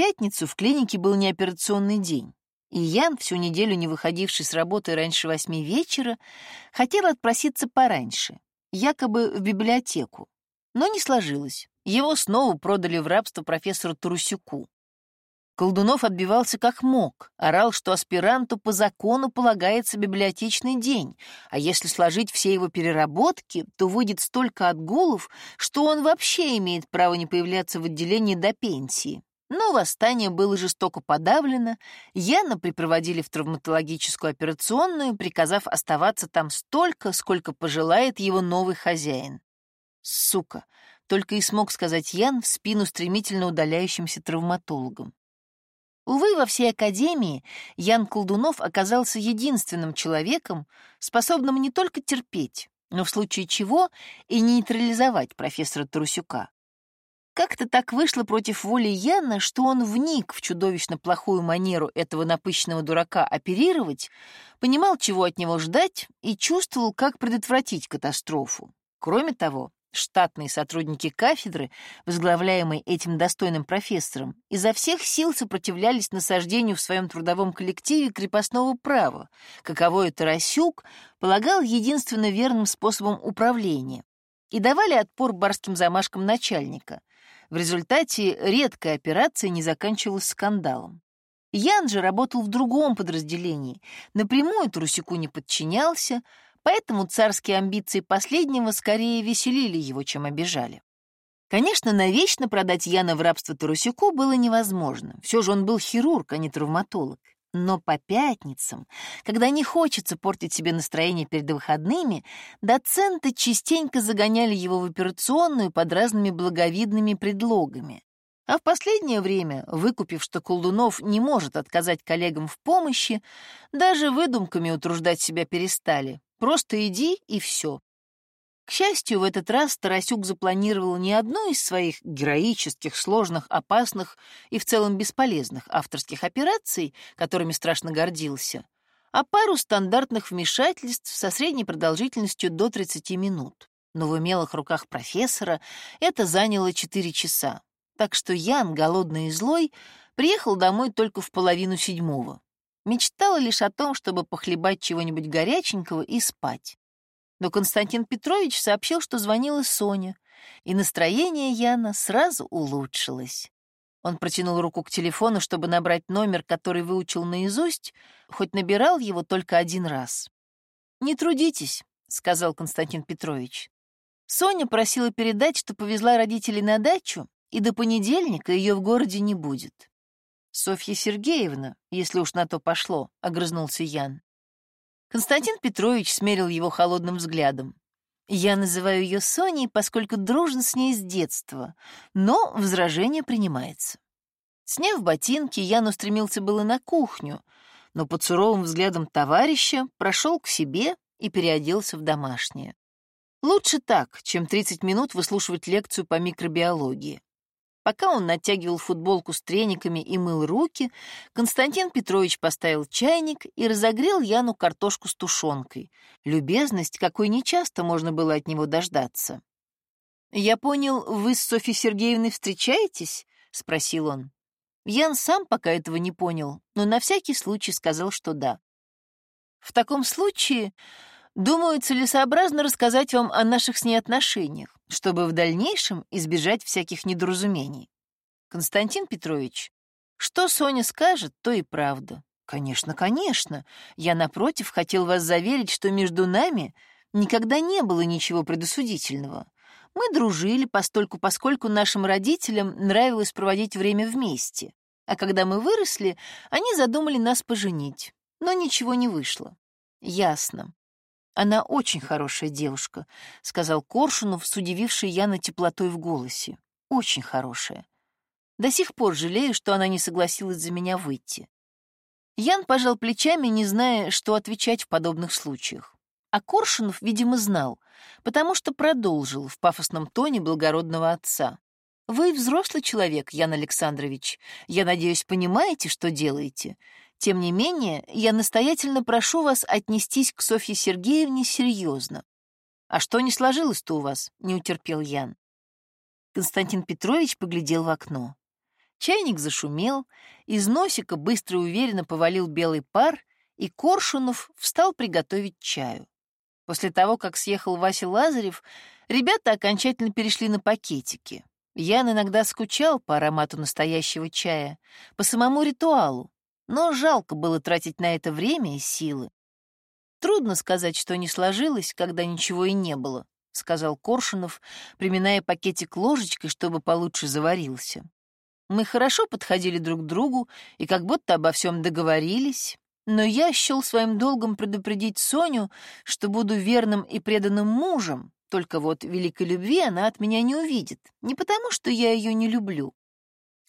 пятницу в клинике был неоперационный день, и Ян, всю неделю не выходивший с работы раньше восьми вечера, хотел отпроситься пораньше, якобы в библиотеку. Но не сложилось. Его снова продали в рабство профессору Тарусюку. Колдунов отбивался как мог, орал, что аспиранту по закону полагается библиотечный день, а если сложить все его переработки, то выйдет столько отгулов, что он вообще имеет право не появляться в отделении до пенсии. Но восстание было жестоко подавлено, Яна припроводили в травматологическую операционную, приказав оставаться там столько, сколько пожелает его новый хозяин. Сука, только и смог сказать Ян в спину стремительно удаляющимся травматологам. Увы, во всей академии Ян Колдунов оказался единственным человеком, способным не только терпеть, но в случае чего и нейтрализовать профессора Тарусюка. Как-то так вышло против воли Яна, что он вник в чудовищно плохую манеру этого напыщенного дурака оперировать, понимал, чего от него ждать, и чувствовал, как предотвратить катастрофу. Кроме того, штатные сотрудники кафедры, возглавляемые этим достойным профессором, изо всех сил сопротивлялись насаждению в своем трудовом коллективе крепостного права, каковое Тарасюк полагал единственно верным способом управления, и давали отпор барским замашкам начальника, в результате редкая операция не заканчивалась скандалом. Ян же работал в другом подразделении, напрямую Трусику не подчинялся, поэтому царские амбиции последнего скорее веселили его, чем обижали. Конечно, навечно продать Яна в рабство Тарусюку было невозможно. Все же он был хирург, а не травматолог. Но по пятницам, когда не хочется портить себе настроение перед выходными, доценты частенько загоняли его в операционную под разными благовидными предлогами. А в последнее время, выкупив, что Колдунов не может отказать коллегам в помощи, даже выдумками утруждать себя перестали. Просто иди и все. К счастью, в этот раз Тарасюк запланировал не одну из своих героических, сложных, опасных и в целом бесполезных авторских операций, которыми страшно гордился, а пару стандартных вмешательств со средней продолжительностью до 30 минут. Но в умелых руках профессора это заняло 4 часа, так что Ян, голодный и злой, приехал домой только в половину седьмого. Мечтала лишь о том, чтобы похлебать чего-нибудь горяченького и спать. Но Константин Петрович сообщил, что звонила Соня, и настроение Яна сразу улучшилось. Он протянул руку к телефону, чтобы набрать номер, который выучил наизусть, хоть набирал его только один раз. «Не трудитесь», — сказал Константин Петрович. Соня просила передать, что повезла родителей на дачу, и до понедельника ее в городе не будет. «Софья Сергеевна, если уж на то пошло», — огрызнулся Ян. Константин Петрович смерил его холодным взглядом. Я называю ее Соней, поскольку дружен с ней с детства, но возражение принимается. Сняв ботинки, Ян устремился было на кухню, но под суровым взглядом товарища прошел к себе и переоделся в домашнее. Лучше так, чем 30 минут выслушивать лекцию по микробиологии. Пока он натягивал футболку с трениками и мыл руки, Константин Петрович поставил чайник и разогрел Яну картошку с тушенкой. Любезность, какой нечасто можно было от него дождаться. «Я понял, вы с Софьей Сергеевной встречаетесь?» — спросил он. Ян сам пока этого не понял, но на всякий случай сказал, что да. «В таком случае Думаю, целесообразно рассказать вам о наших с ней отношениях, чтобы в дальнейшем избежать всяких недоразумений. Константин Петрович, что Соня скажет, то и правда. Конечно, конечно. Я, напротив, хотел вас заверить, что между нами никогда не было ничего предосудительного. Мы дружили постольку, поскольку нашим родителям нравилось проводить время вместе. А когда мы выросли, они задумали нас поженить. Но ничего не вышло. Ясно. Она очень хорошая девушка», — сказал Коршунов, с удивившей Яна теплотой в голосе. «Очень хорошая. До сих пор жалею, что она не согласилась за меня выйти». Ян пожал плечами, не зная, что отвечать в подобных случаях. А Коршунов, видимо, знал, потому что продолжил в пафосном тоне благородного отца. «Вы взрослый человек, Ян Александрович. Я надеюсь, понимаете, что делаете. Тем не менее, я настоятельно прошу вас отнестись к Софье Сергеевне серьезно. А что не сложилось-то у вас? Не утерпел Ян. Константин Петрович поглядел в окно. Чайник зашумел, из носика быстро и уверенно повалил белый пар, и Коршунов встал приготовить чаю. После того, как съехал Вася Лазарев, ребята окончательно перешли на пакетики. Ян иногда скучал по аромату настоящего чая, по самому ритуалу, но жалко было тратить на это время и силы. Трудно сказать, что не сложилось, когда ничего и не было, сказал Коршунов, приминая пакетик ложечкой, чтобы получше заварился. Мы хорошо подходили друг к другу и как будто обо всем договорились, но я счел своим долгом предупредить Соню, что буду верным и преданным мужем, только вот великой любви она от меня не увидит. Не потому, что я ее не люблю,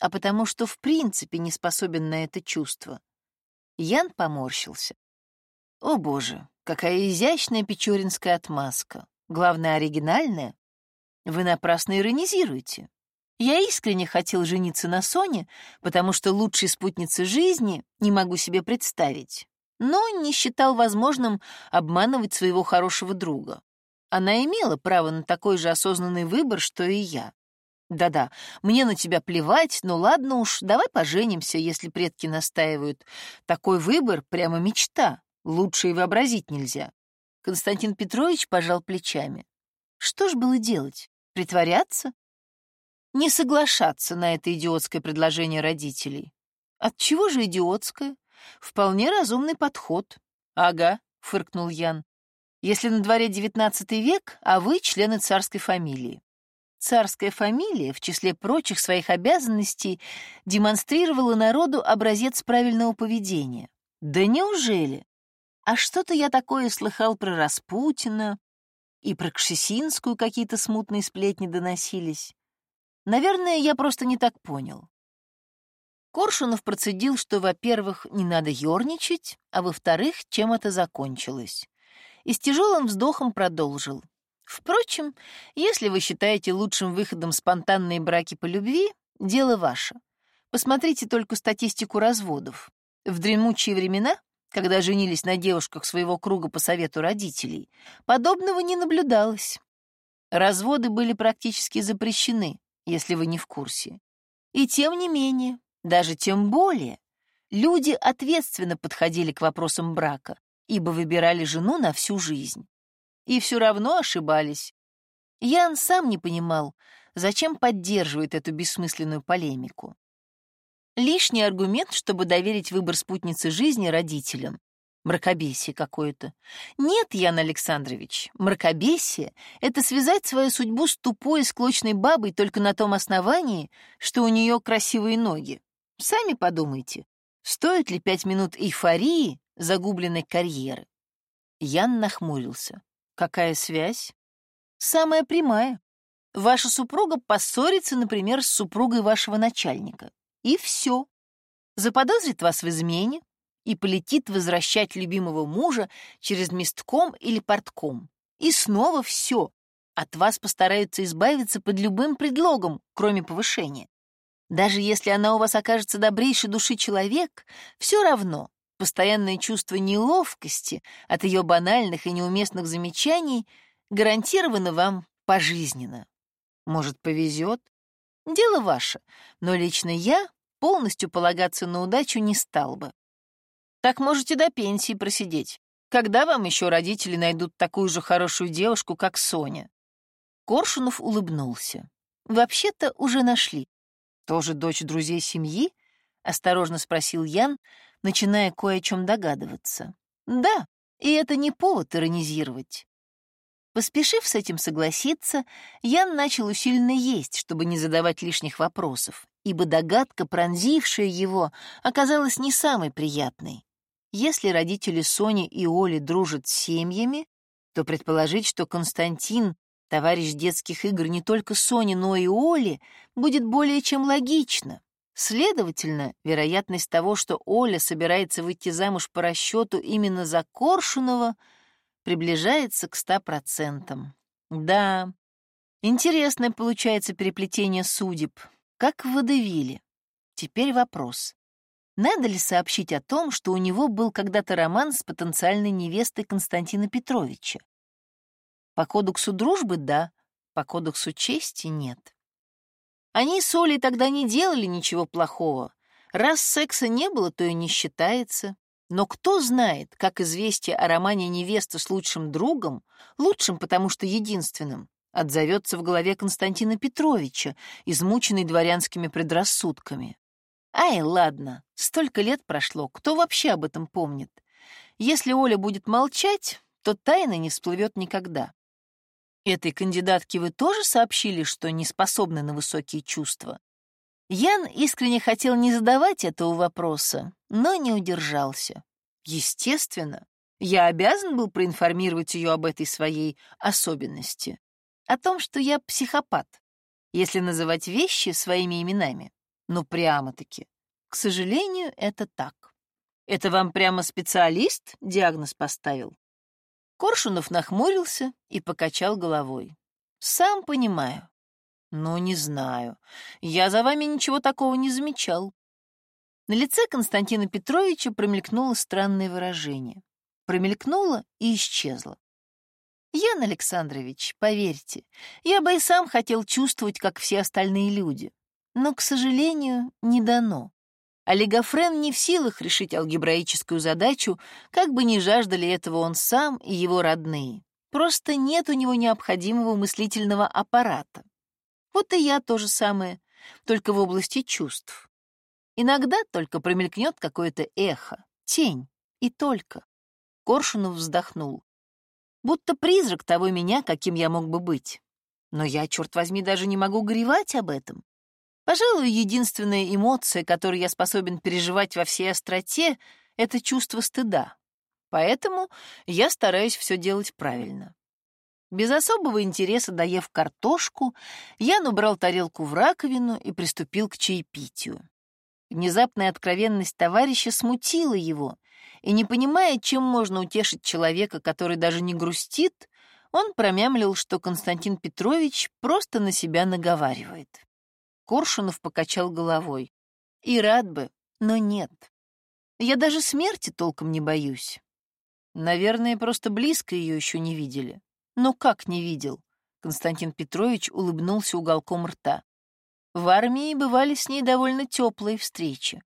а потому, что в принципе не способен на это чувство. Ян поморщился. О боже, какая изящная печоринская отмазка. Главное, оригинальная. Вы напрасно иронизируете. Я искренне хотел жениться на Соне, потому что лучшей спутницы жизни не могу себе представить, но не считал возможным обманывать своего хорошего друга. Она имела право на такой же осознанный выбор, что и я. Да-да, мне на тебя плевать, но ладно уж, давай поженимся, если предки настаивают. Такой выбор — прямо мечта, лучше и вообразить нельзя. Константин Петрович пожал плечами. Что ж было делать? Притворяться? Не соглашаться на это идиотское предложение родителей. От чего же идиотское? Вполне разумный подход. Ага, фыркнул Ян. Если на дворе XIX век, а вы члены царской фамилии. Царская фамилия, в числе прочих своих обязанностей, демонстрировала народу образец правильного поведения. Да неужели? А что-то я такое слыхал про Распутина, и про Кшесинскую какие-то смутные сплетни доносились. Наверное, я просто не так понял. Коршунов процедил, что, во-первых, не надо ерничать, а во-вторых, чем это закончилось. И с тяжелым вздохом продолжил. Впрочем, если вы считаете лучшим выходом спонтанные браки по любви, дело ваше. Посмотрите только статистику разводов. В дремучие времена когда женились на девушках своего круга по совету родителей, подобного не наблюдалось. Разводы были практически запрещены, если вы не в курсе. И тем не менее, даже тем более, люди ответственно подходили к вопросам брака, ибо выбирали жену на всю жизнь. И все равно ошибались. Ян сам не понимал, зачем поддерживает эту бессмысленную полемику. Лишний аргумент, чтобы доверить выбор спутницы жизни родителям. Мракобесие какое-то. Нет, Ян Александрович, мракобесие — это связать свою судьбу с тупой и склочной бабой только на том основании, что у нее красивые ноги. Сами подумайте, стоит ли пять минут эйфории загубленной карьеры? Ян нахмурился. Какая связь? Самая прямая. Ваша супруга поссорится, например, с супругой вашего начальника. И все. Заподозрит вас в измене и полетит возвращать любимого мужа через местком или портком. И снова все. От вас постараются избавиться под любым предлогом, кроме повышения. Даже если она у вас окажется добрейшей души человек, все равно постоянное чувство неловкости от ее банальных и неуместных замечаний гарантировано вам пожизненно. Может, повезет, Дело ваше, но лично я полностью полагаться на удачу не стал бы. Так можете до пенсии просидеть. Когда вам еще родители найдут такую же хорошую девушку, как Соня?» Коршунов улыбнулся. «Вообще-то уже нашли. Тоже дочь друзей семьи?» — осторожно спросил Ян, начиная кое о чем догадываться. «Да, и это не повод иронизировать. Поспешив с этим согласиться, Ян начал усиленно есть, чтобы не задавать лишних вопросов, ибо догадка, пронзившая его, оказалась не самой приятной. Если родители Сони и Оли дружат с семьями, то предположить, что Константин, товарищ детских игр не только Сони, но и Оли, будет более чем логично. Следовательно, вероятность того, что Оля собирается выйти замуж по расчету именно за Коршунова — приближается к ста процентам. Да, интересное получается переплетение судеб, как в Водевиле. Теперь вопрос. Надо ли сообщить о том, что у него был когда-то роман с потенциальной невестой Константина Петровича? По кодексу дружбы — да, по кодексу чести — нет. Они с Олей тогда не делали ничего плохого. Раз секса не было, то и не считается. Но кто знает, как известие о романе невесты с лучшим другом, лучшим, потому что единственным, отзовется в голове Константина Петровича, измученный дворянскими предрассудками. Ай, ладно, столько лет прошло, кто вообще об этом помнит? Если Оля будет молчать, то тайна не всплывет никогда. Этой кандидатке вы тоже сообщили, что не способны на высокие чувства? Ян искренне хотел не задавать этого вопроса, но не удержался. Естественно, я обязан был проинформировать ее об этой своей особенности. О том, что я психопат, если называть вещи своими именами. Ну, прямо-таки. К сожалению, это так. Это вам прямо специалист диагноз поставил? Коршунов нахмурился и покачал головой. «Сам понимаю». «Ну, не знаю. Я за вами ничего такого не замечал». На лице Константина Петровича промелькнуло странное выражение. Промелькнуло и исчезло. «Ян Александрович, поверьте, я бы и сам хотел чувствовать, как все остальные люди. Но, к сожалению, не дано. Олигофрен не в силах решить алгебраическую задачу, как бы ни жаждали этого он сам и его родные. Просто нет у него необходимого мыслительного аппарата. Вот и я то же самое, только в области чувств. Иногда только промелькнет какое-то эхо, тень, и только. Коршунов вздохнул. Будто призрак того меня, каким я мог бы быть. Но я, черт возьми, даже не могу горевать об этом. Пожалуй, единственная эмоция, которую я способен переживать во всей остроте, — это чувство стыда. Поэтому я стараюсь все делать правильно. Без особого интереса доев картошку, я набрал тарелку в раковину и приступил к чаепитию. Внезапная откровенность товарища смутила его, и, не понимая, чем можно утешить человека, который даже не грустит, он промямлил, что Константин Петрович просто на себя наговаривает. Коршунов покачал головой. И рад бы, но нет. Я даже смерти толком не боюсь. Наверное, просто близко ее еще не видели. Но как не видел? Константин Петрович улыбнулся уголком рта. В армии бывали с ней довольно теплые встречи.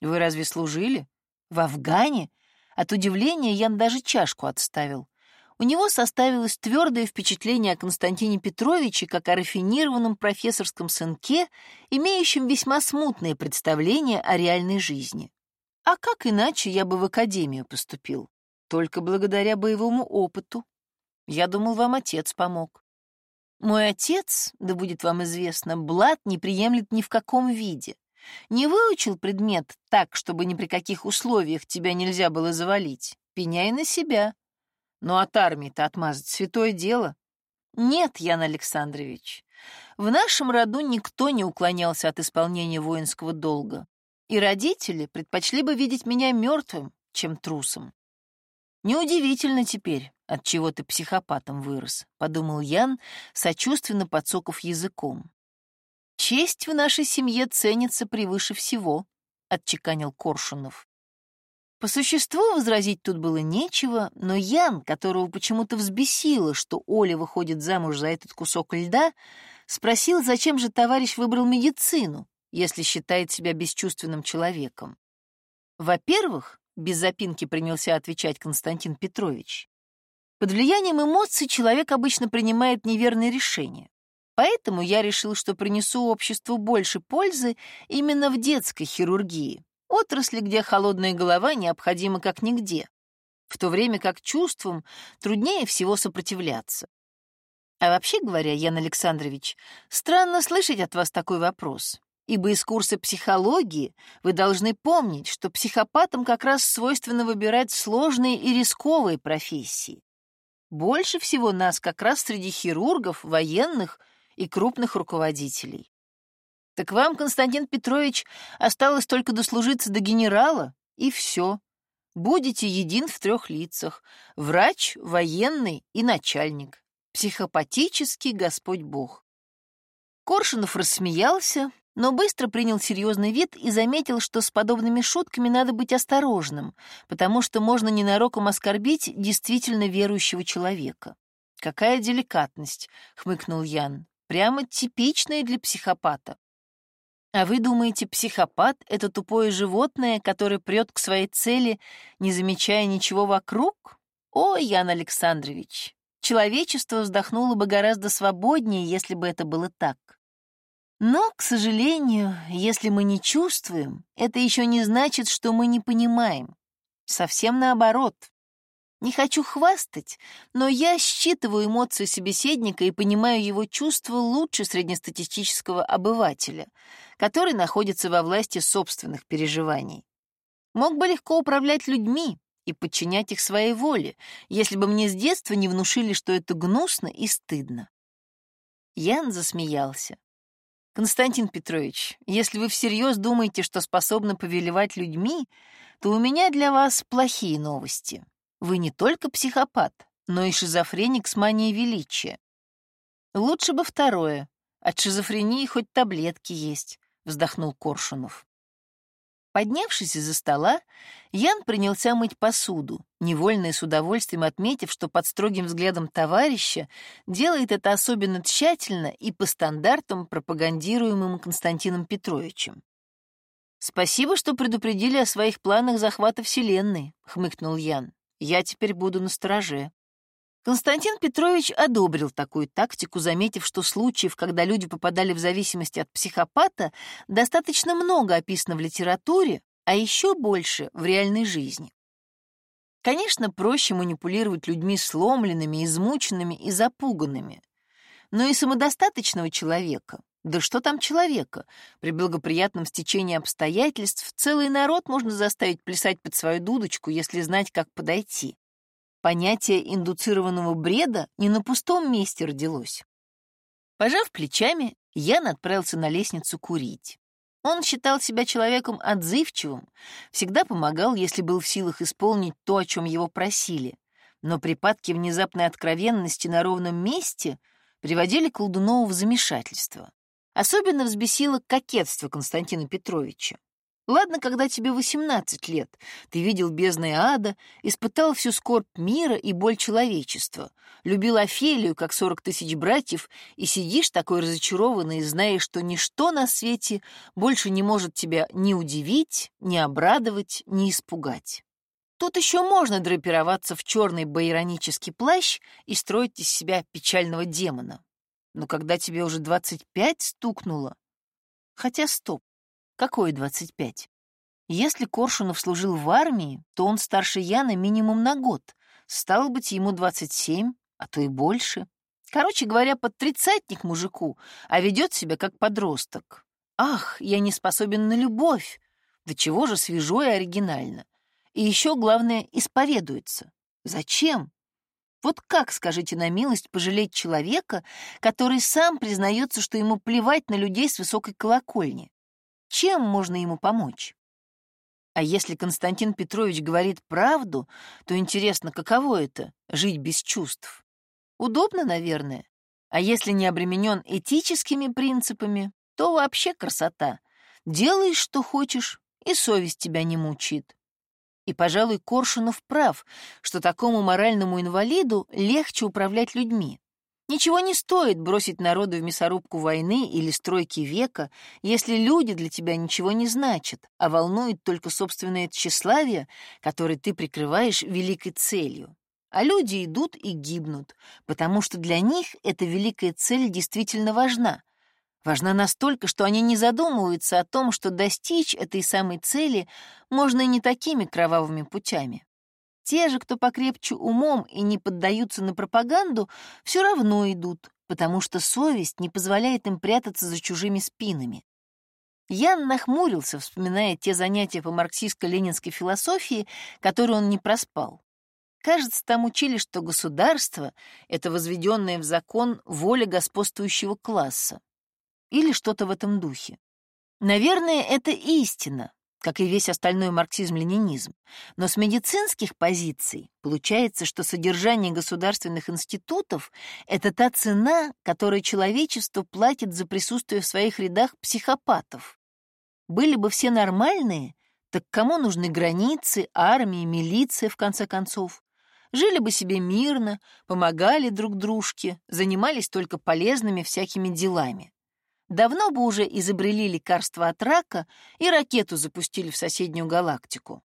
Вы разве служили? В Афгане? От удивления Ян даже чашку отставил у него составилось твердое впечатление о Константине Петровиче как о рафинированном профессорском сынке, имеющем весьма смутное представление о реальной жизни. А как иначе я бы в академию поступил? Только благодаря боевому опыту. Я думал, вам отец помог. Мой отец, да будет вам известно, блат не приемлет ни в каком виде. Не выучил предмет так, чтобы ни при каких условиях тебя нельзя было завалить. Пеняй на себя. Но от армии-то отмазать святое дело. Нет, Ян Александрович, в нашем роду никто не уклонялся от исполнения воинского долга, и родители предпочли бы видеть меня мертвым, чем трусом. Неудивительно теперь, от чего ты психопатом вырос, подумал Ян, сочувственно подсоков языком. Честь в нашей семье ценится превыше всего, отчеканил Коршунов. По существу возразить тут было нечего, но Ян, которого почему-то взбесило, что Оля выходит замуж за этот кусок льда, спросил, зачем же товарищ выбрал медицину, если считает себя бесчувственным человеком. Во-первых, без запинки принялся отвечать Константин Петрович, под влиянием эмоций человек обычно принимает неверные решения. Поэтому я решил, что принесу обществу больше пользы именно в детской хирургии, Отрасли, где холодная голова необходима как нигде, в то время как чувствам труднее всего сопротивляться. А вообще говоря, Ян Александрович, странно слышать от вас такой вопрос, ибо из курса психологии вы должны помнить, что психопатам как раз свойственно выбирать сложные и рисковые профессии. Больше всего нас как раз среди хирургов, военных и крупных руководителей. Так вам, Константин Петрович, осталось только дослужиться до генерала, и все. Будете един в трех лицах — врач, военный и начальник. Психопатический Господь Бог. Коршунов рассмеялся, но быстро принял серьезный вид и заметил, что с подобными шутками надо быть осторожным, потому что можно ненароком оскорбить действительно верующего человека. «Какая деликатность!» — хмыкнул Ян. «Прямо типичная для психопата. А вы думаете, психопат — это тупое животное, которое прет к своей цели, не замечая ничего вокруг? О, Ян Александрович, человечество вздохнуло бы гораздо свободнее, если бы это было так. Но, к сожалению, если мы не чувствуем, это еще не значит, что мы не понимаем. Совсем наоборот. Не хочу хвастать, но я считываю эмоции собеседника и понимаю его чувства лучше среднестатистического обывателя, который находится во власти собственных переживаний. Мог бы легко управлять людьми и подчинять их своей воле, если бы мне с детства не внушили, что это гнусно и стыдно. Ян засмеялся. «Константин Петрович, если вы всерьез думаете, что способны повелевать людьми, то у меня для вас плохие новости. Вы не только психопат, но и шизофреник с манией величия. Лучше бы второе. От шизофрении хоть таблетки есть, вздохнул Коршунов. Поднявшись из-за стола, Ян принялся мыть посуду, невольно и с удовольствием отметив, что под строгим взглядом товарища делает это особенно тщательно и по стандартам, пропагандируемым Константином Петровичем. «Спасибо, что предупредили о своих планах захвата Вселенной», — хмыкнул Ян. «Я теперь буду на стороже». Константин Петрович одобрил такую тактику, заметив, что случаев, когда люди попадали в зависимость от психопата, достаточно много описано в литературе, а еще больше в реальной жизни. Конечно, проще манипулировать людьми сломленными, измученными и запуганными. Но и самодостаточного человека, да что там человека, при благоприятном стечении обстоятельств целый народ можно заставить плясать под свою дудочку, если знать, как подойти. Понятие индуцированного бреда не на пустом месте родилось. Пожав плечами, Ян отправился на лестницу курить. Он считал себя человеком отзывчивым, всегда помогал, если был в силах исполнить то, о чем его просили. Но припадки внезапной откровенности на ровном месте приводили Колдунова в замешательство. Особенно взбесило кокетство Константина Петровича. Ладно, когда тебе 18 лет, ты видел бездны ада, испытал всю скорбь мира и боль человечества, любил Офелию, как 40 тысяч братьев, и сидишь такой разочарованный, зная, что ничто на свете больше не может тебя ни удивить, ни обрадовать, ни испугать. Тут еще можно драпироваться в черный байронический плащ и строить из себя печального демона. Но когда тебе уже 25 стукнуло... Хотя стоп, Какое 25? Если Коршунов служил в армии, то он старше Яна минимум на год. Стало быть, ему 27, а то и больше. Короче говоря, под тридцатник мужику, а ведет себя как подросток. Ах, я не способен на любовь. Да чего же свежо и оригинально. И еще, главное, исповедуется. Зачем? Вот как, скажите на милость, пожалеть человека, который сам признается, что ему плевать на людей с высокой колокольни? Чем можно ему помочь? А если Константин Петрович говорит правду, то интересно, каково это — жить без чувств? Удобно, наверное. А если не обременен этическими принципами, то вообще красота. Делаешь, что хочешь, и совесть тебя не мучит. И, пожалуй, Коршунов прав, что такому моральному инвалиду легче управлять людьми. Ничего не стоит бросить народу в мясорубку войны или стройки века, если люди для тебя ничего не значат, а волнует только собственное тщеславие, которое ты прикрываешь великой целью. А люди идут и гибнут, потому что для них эта великая цель действительно важна. Важна настолько, что они не задумываются о том, что достичь этой самой цели можно и не такими кровавыми путями. Те же, кто покрепче умом и не поддаются на пропаганду, все равно идут, потому что совесть не позволяет им прятаться за чужими спинами. Ян нахмурился, вспоминая те занятия по марксистско-ленинской философии, которые он не проспал. Кажется, там учили, что государство — это возведенная в закон воля господствующего класса. Или что-то в этом духе. Наверное, это истина, как и весь остальной марксизм-ленинизм. Но с медицинских позиций получается, что содержание государственных институтов — это та цена, которую человечество платит за присутствие в своих рядах психопатов. Были бы все нормальные, так кому нужны границы, армии, милиция, в конце концов? Жили бы себе мирно, помогали друг дружке, занимались только полезными всякими делами. Давно бы уже изобрели лекарство от рака и ракету запустили в соседнюю галактику.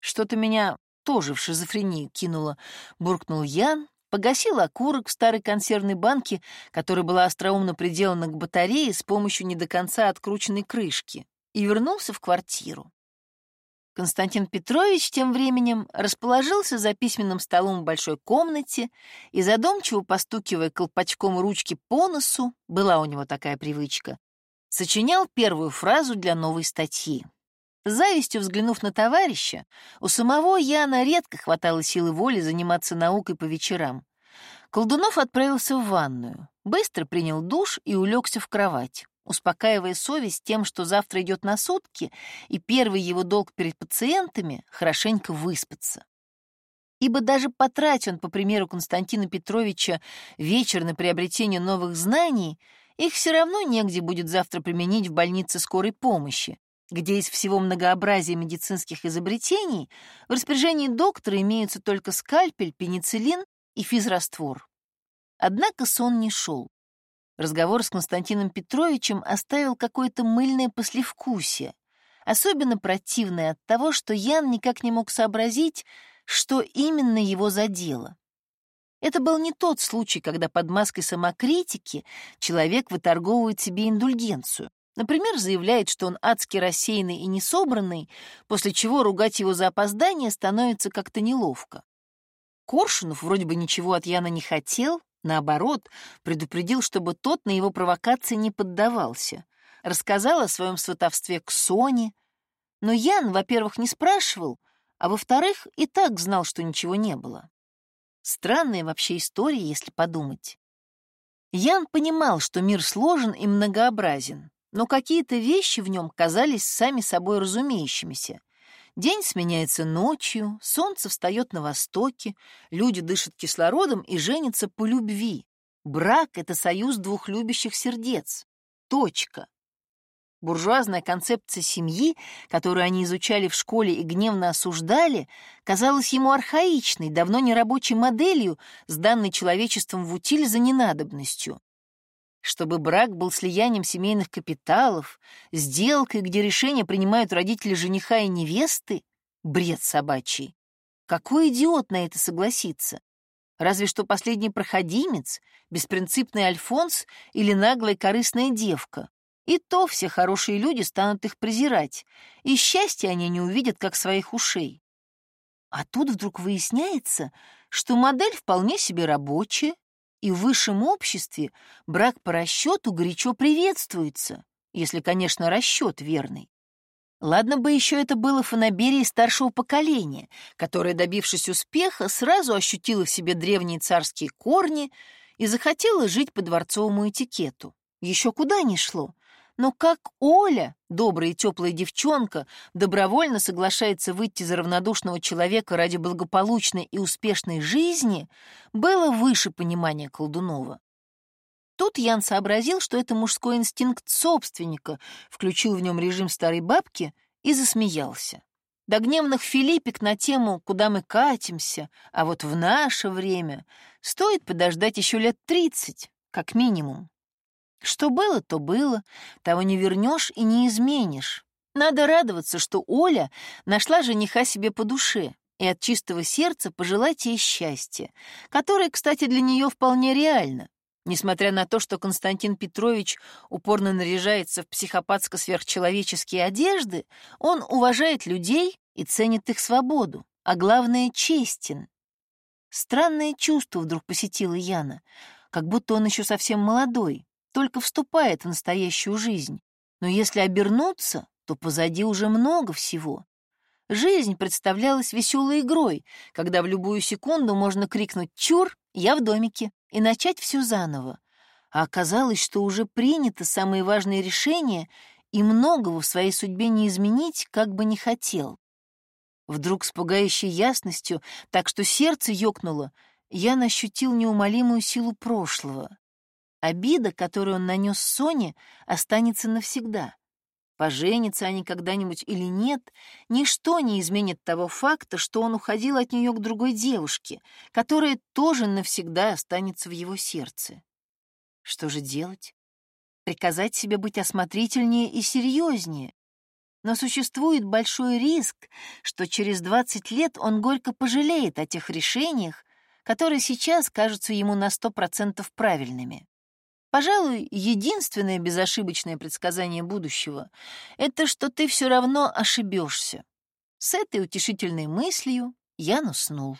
Что-то меня тоже в шизофрению кинуло, буркнул Ян, погасил окурок в старой консервной банке, которая была остроумно приделана к батарее с помощью не до конца открученной крышки, и вернулся в квартиру. Константин Петрович тем временем расположился за письменным столом в большой комнате и, задумчиво постукивая колпачком ручки по носу, была у него такая привычка, сочинял первую фразу для новой статьи. С завистью взглянув на товарища, у самого Яна редко хватало силы воли заниматься наукой по вечерам. Колдунов отправился в ванную, быстро принял душ и улегся в кровать успокаивая совесть тем, что завтра идет на сутки, и первый его долг перед пациентами — хорошенько выспаться. Ибо даже потратив он, по примеру Константина Петровича, вечер на приобретение новых знаний, их все равно негде будет завтра применить в больнице скорой помощи, где из всего многообразия медицинских изобретений в распоряжении доктора имеются только скальпель, пенициллин и физраствор. Однако сон не шел. Разговор с Константином Петровичем оставил какое-то мыльное послевкусие, особенно противное от того, что Ян никак не мог сообразить, что именно его задело. Это был не тот случай, когда под маской самокритики человек выторговывает себе индульгенцию. Например, заявляет, что он адски рассеянный и несобранный, после чего ругать его за опоздание становится как-то неловко. Коршунов вроде бы ничего от Яна не хотел, Наоборот, предупредил, чтобы тот на его провокации не поддавался. Рассказал о своем сватовстве к Соне. Но Ян, во-первых, не спрашивал, а во-вторых, и так знал, что ничего не было. Странная вообще история, если подумать. Ян понимал, что мир сложен и многообразен, но какие-то вещи в нем казались сами собой разумеющимися, День сменяется ночью, солнце встает на востоке, люди дышат кислородом и женятся по любви. Брак — это союз двух любящих сердец. Точка. Буржуазная концепция семьи, которую они изучали в школе и гневно осуждали, казалась ему архаичной, давно не рабочей моделью, сданной человечеством в утиль за ненадобностью чтобы брак был слиянием семейных капиталов, сделкой, где решения принимают родители жениха и невесты? Бред собачий. Какой идиот на это согласится? Разве что последний проходимец, беспринципный Альфонс или наглая корыстная девка. И то все хорошие люди станут их презирать, и счастья они не увидят, как своих ушей. А тут вдруг выясняется, что модель вполне себе рабочая, и в высшем обществе брак по расчету горячо приветствуется, если, конечно, расчет верный. Ладно бы еще это было фанаберии старшего поколения, которое, добившись успеха, сразу ощутило в себе древние царские корни и захотело жить по дворцовому этикету. Еще куда ни шло. Но как Оля, добрая и теплая девчонка, добровольно соглашается выйти за равнодушного человека ради благополучной и успешной жизни, было выше понимания Колдунова. Тут Ян сообразил, что это мужской инстинкт собственника, включил в нем режим старой бабки и засмеялся. До гневных филиппик на тему «Куда мы катимся?», а вот в наше время стоит подождать еще лет тридцать, как минимум. Что было, то было, того не вернешь и не изменишь. Надо радоваться, что Оля нашла жениха себе по душе и от чистого сердца пожелать ей счастья, которое, кстати, для нее вполне реально. Несмотря на то, что Константин Петрович упорно наряжается в психопатско-сверхчеловеческие одежды, он уважает людей и ценит их свободу, а главное — честен. Странное чувство вдруг посетило Яна, как будто он еще совсем молодой, только вступает в настоящую жизнь. Но если обернуться, то позади уже много всего. Жизнь представлялась веселой игрой, когда в любую секунду можно крикнуть «Чур! Я в домике!» и начать все заново. А оказалось, что уже принято самые важные решения, и многого в своей судьбе не изменить, как бы не хотел. Вдруг с пугающей ясностью, так что сердце ёкнуло, я ощутил неумолимую силу прошлого. Обида, которую он нанес Соне, останется навсегда. Поженятся они когда-нибудь или нет, ничто не изменит того факта, что он уходил от нее к другой девушке, которая тоже навсегда останется в его сердце. Что же делать? приказать себе быть осмотрительнее и серьезнее. Но существует большой риск, что через 20 лет он горько пожалеет о тех решениях, которые сейчас кажутся ему на 100% правильными. Пожалуй, единственное безошибочное предсказание будущего — это что ты все равно ошибешься. С этой утешительной мыслью я уснул.